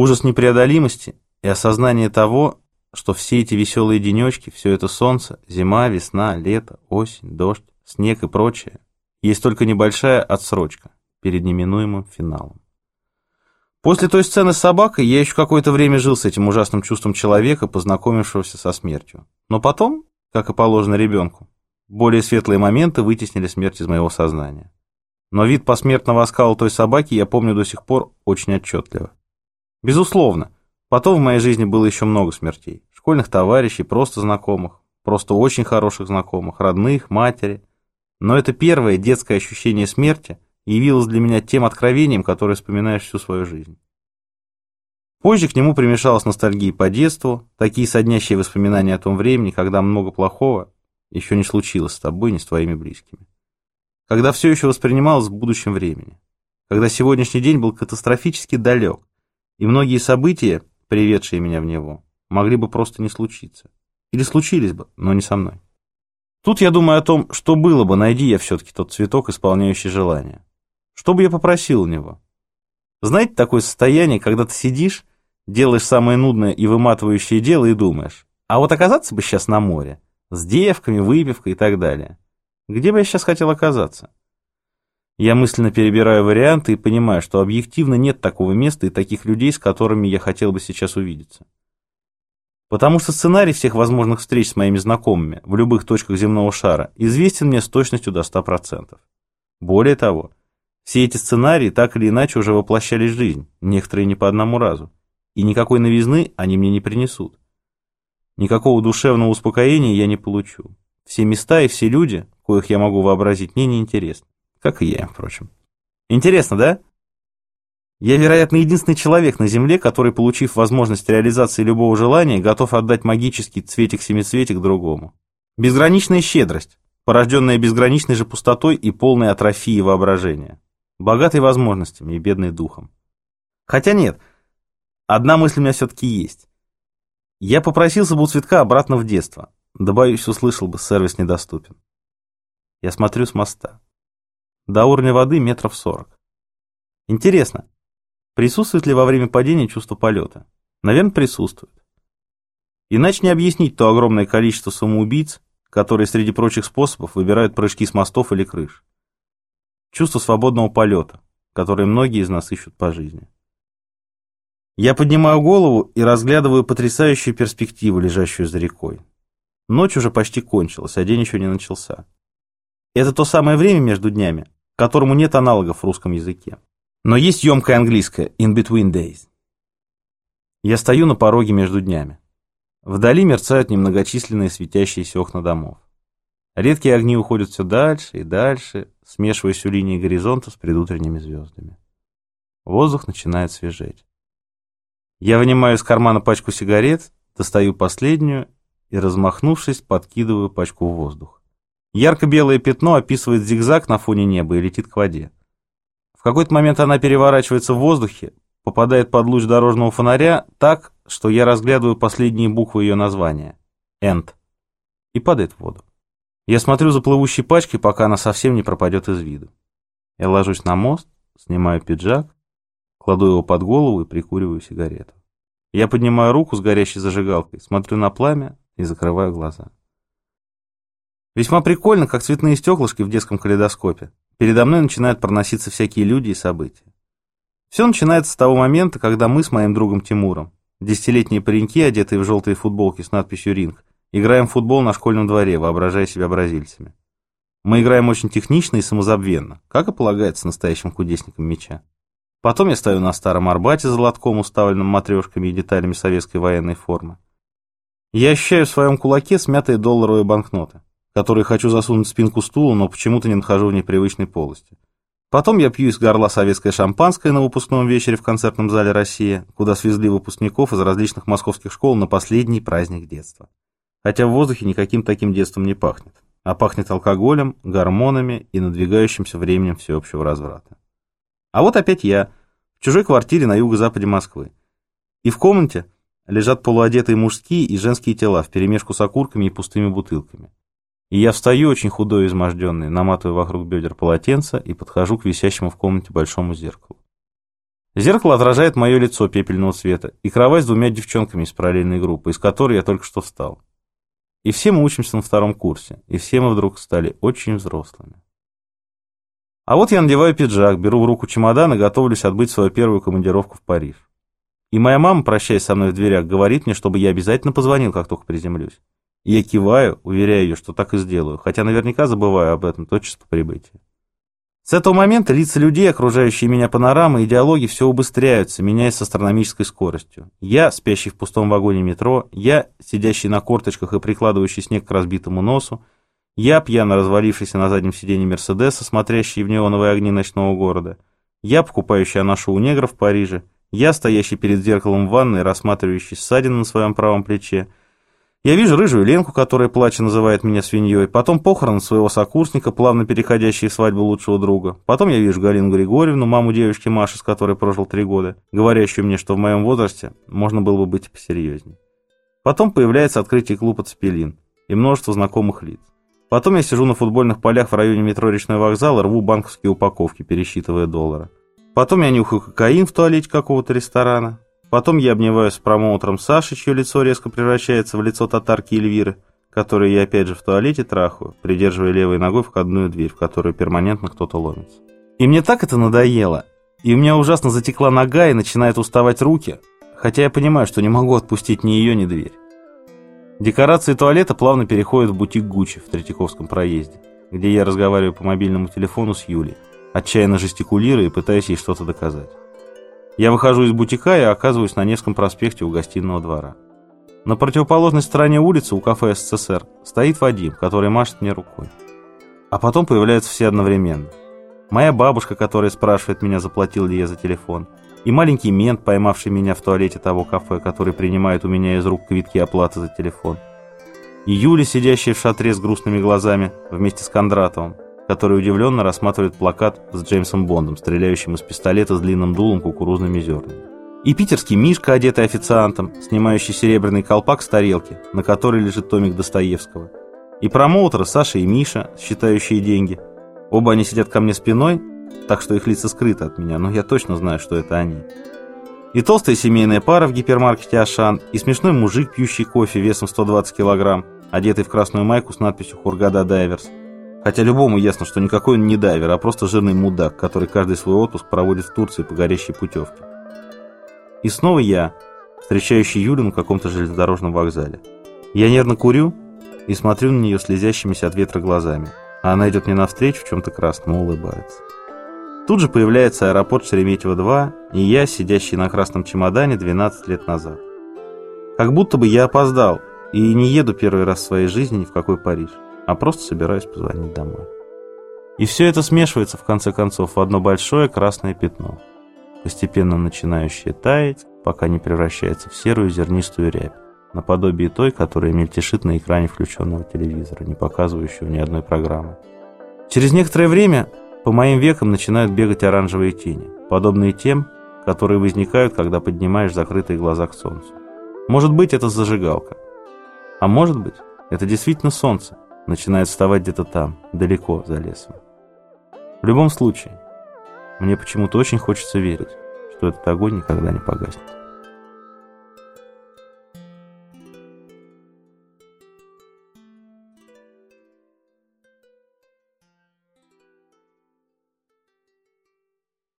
Ужас непреодолимости и осознание того, что все эти веселые денечки, все это солнце, зима, весна, лето, осень, дождь, снег и прочее, есть только небольшая отсрочка перед неминуемым финалом. После той сцены с собакой я еще какое-то время жил с этим ужасным чувством человека, познакомившегося со смертью. Но потом, как и положено ребенку, более светлые моменты вытеснили смерть из моего сознания. Но вид посмертного оскала той собаки я помню до сих пор очень отчетливо. Безусловно, потом в моей жизни было еще много смертей. Школьных товарищей, просто знакомых, просто очень хороших знакомых, родных, матери. Но это первое детское ощущение смерти явилось для меня тем откровением, которое вспоминаешь всю свою жизнь. Позже к нему примешалась ностальгия по детству, такие соднящие воспоминания о том времени, когда много плохого еще не случилось с тобой, ни с твоими близкими. Когда все еще воспринималось в будущем времени. Когда сегодняшний день был катастрофически далек, и многие события, приведшие меня в него, могли бы просто не случиться. Или случились бы, но не со мной. Тут я думаю о том, что было бы, найди я все-таки тот цветок, исполняющий желание. Что бы я попросил у него? Знаете такое состояние, когда ты сидишь, делаешь самое нудное и выматывающее дело и думаешь, а вот оказаться бы сейчас на море, с девками, выпивкой и так далее. Где бы я сейчас хотел оказаться? Я мысленно перебираю варианты и понимаю, что объективно нет такого места и таких людей, с которыми я хотел бы сейчас увидеться. Потому что сценарий всех возможных встреч с моими знакомыми в любых точках земного шара известен мне с точностью до 100%. Более того, все эти сценарии так или иначе уже воплощались в жизнь, некоторые не по одному разу, и никакой новизны они мне не принесут. Никакого душевного успокоения я не получу. Все места и все люди, коих я могу вообразить, мне не интересны. Как и я, впрочем. Интересно, да? Я, вероятно, единственный человек на Земле, который, получив возможность реализации любого желания, готов отдать магический цветик-семицветик другому. Безграничная щедрость, порожденная безграничной же пустотой и полной атрофией воображения. Богатый возможностями и бедный духом. Хотя нет, одна мысль у меня все-таки есть. Я попросился бы у цветка обратно в детство. Да, боюсь, услышал бы, сервис недоступен. Я смотрю с моста. До уровня воды метров сорок. Интересно, Присутствует ли во время падения чувство полета? Наверное, присутствует. Иначе не объяснить то огромное количество самоубийц, которые среди прочих способов выбирают прыжки с мостов или крыш. Чувство свободного полета, которое многие из нас ищут по жизни. Я поднимаю голову и разглядываю потрясающую перспективу, лежащую за рекой. Ночь уже почти кончилась, а день еще не начался. Это то самое время между днями, которому нет аналогов в русском языке. Но есть емкое английское «in between days». Я стою на пороге между днями. Вдали мерцают немногочисленные светящиеся окна домов. Редкие огни уходят все дальше и дальше, смешиваясь у линии горизонта с предутренними звездами. Воздух начинает свежеть. Я вынимаю из кармана пачку сигарет, достаю последнюю и, размахнувшись, подкидываю пачку в воздух. Ярко-белое пятно описывает зигзаг на фоне неба и летит к воде. В какой-то момент она переворачивается в воздухе, попадает под луч дорожного фонаря так, что я разглядываю последние буквы ее названия. «Энд». И падает в воду. Я смотрю за плывущей пачкой, пока она совсем не пропадет из виду. Я ложусь на мост, снимаю пиджак, кладу его под голову и прикуриваю сигарету. Я поднимаю руку с горящей зажигалкой, смотрю на пламя и закрываю глаза. Весьма прикольно, как цветные стеклышки в детском калейдоскопе. Передо мной начинают проноситься всякие люди и события. Все начинается с того момента, когда мы с моим другом Тимуром, десятилетние пареньки, одетые в желтые футболки с надписью «Ринг», играем в футбол на школьном дворе, воображая себя бразильцами. Мы играем очень технично и самозабвенно, как и полагается настоящим кудесникам мяча. Потом я стою на старом Арбате за лотком, уставленным матрешками и деталями советской военной формы. Я ощущаю в своем кулаке смятые долларовые банкноты которые хочу засунуть в спинку стула, но почему-то не нахожу в непривычной полости. Потом я пью из горла советское шампанское на выпускном вечере в концертном зале «Россия», куда свезли выпускников из различных московских школ на последний праздник детства. Хотя в воздухе никаким таким детством не пахнет, а пахнет алкоголем, гормонами и надвигающимся временем всеобщего разврата. А вот опять я, в чужой квартире на юго-западе Москвы. И в комнате лежат полуодетые мужские и женские тела вперемешку с окурками и пустыми бутылками. И я встаю очень худой и изможденный, наматываю вокруг бедер полотенца и подхожу к висящему в комнате большому зеркалу. Зеркало отражает мое лицо пепельного цвета и кровать с двумя девчонками из параллельной группы, из которой я только что встал. И все мы учимся на втором курсе, и все мы вдруг стали очень взрослыми. А вот я надеваю пиджак, беру в руку чемодан и готовлюсь отбыть свою первую командировку в Париж. И моя мама, прощаясь со мной в дверях, говорит мне, чтобы я обязательно позвонил, как только приземлюсь. Я киваю, уверяю ее, что так и сделаю, хотя наверняка забываю об этом тотчас по прибытии. С этого момента лица людей, окружающие меня панорамы и диалоги все убыстряются, меняясь с астрономической скоростью. Я, спящий в пустом вагоне метро, я, сидящий на корточках и прикладывающий снег к разбитому носу, я, пьяно развалившийся на заднем сиденье Мерседеса, смотрящий в неоновые огни ночного города, я, покупающий анашу у негров в Париже, я, стоящий перед зеркалом в ванной, рассматривающий ссадины на своем правом плече, я вижу рыжую Ленку, которая, плача, называет меня свиньей, потом похороны своего сокурсника, плавно переходящие в свадьбу лучшего друга. Потом я вижу Галину Григорьевну, маму девочки Маши, с которой прожил три года, говорящую мне, что в моем возрасте можно было бы быть посерьезнее. Потом появляется открытие клуба «Цепелин» и множество знакомых лиц. Потом я сижу на футбольных полях в районе метро Речной вокзал и рву банковские упаковки, пересчитывая доллары. Потом я нюхаю кокаин в туалете какого-то ресторана. Потом я обнимаюсь с промоутером Саши, чье лицо резко превращается в лицо татарки Эльвиры, которую я опять же в туалете трахаю, придерживая левой ногой входную дверь, в которую перманентно кто-то ломится. И мне так это надоело. И у меня ужасно затекла нога и начинает уставать руки, хотя я понимаю, что не могу отпустить ни ее, ни дверь. Декорации туалета плавно переходят в бутик Гуччи в Третьяковском проезде, где я разговариваю по мобильному телефону с Юлей, отчаянно жестикулируя и пытаясь ей что-то доказать. Я выхожу из бутика и оказываюсь на Невском проспекте у гостиного двора. На противоположной стороне улицы у кафе СССР стоит Вадим, который машет мне рукой. А потом появляются все одновременно. Моя бабушка, которая спрашивает меня, заплатил ли я за телефон. И маленький мент, поймавший меня в туалете того кафе, который принимает у меня из рук квитки оплаты за телефон. И Юля, сидящая в шатре с грустными глазами, вместе с Кондратовым, который удивленно рассматривает плакат с Джеймсом Бондом, стреляющим из пистолета с длинным дулом кукурузными зернами. И питерский Мишка, одетый официантом, снимающий серебряный колпак с тарелки, на которой лежит томик Достоевского. И промоутеры Саша и Миша, считающие деньги. Оба они сидят ко мне спиной, так что их лица скрыты от меня, но я точно знаю, что это они. И толстая семейная пара в гипермаркете «Ашан», и смешной мужик, пьющий кофе весом 120 килограмм, одетый в красную майку с надписью «Хургада Дайверс», Хотя любому ясно, что никакой он не дайвер, а просто жирный мудак, который каждый свой отпуск проводит в Турции по горящей путевке. И снова я, встречающий Юлю на каком-то железнодорожном вокзале. Я нервно курю и смотрю на нее слезящимися от ветра глазами, а она идет мне навстречу в чем-то красном улыбается. Тут же появляется аэропорт Шереметьево-2 и я, сидящий на красном чемодане 12 лет назад. Как будто бы я опоздал и не еду первый раз в своей жизни ни в какой Париж а просто собираюсь позвонить домой. И все это смешивается, в конце концов, в одно большое красное пятно, постепенно начинающее таять, пока не превращается в серую зернистую рябь, наподобие той, которая мельтешит на экране включенного телевизора, не показывающего ни одной программы. Через некоторое время по моим векам начинают бегать оранжевые тени, подобные тем, которые возникают, когда поднимаешь закрытые глаза к солнцу. Может быть, это зажигалка. А может быть, это действительно солнце, начинает вставать где-то там, далеко за лесом. В любом случае, мне почему-то очень хочется верить, что этот огонь никогда не погаснет.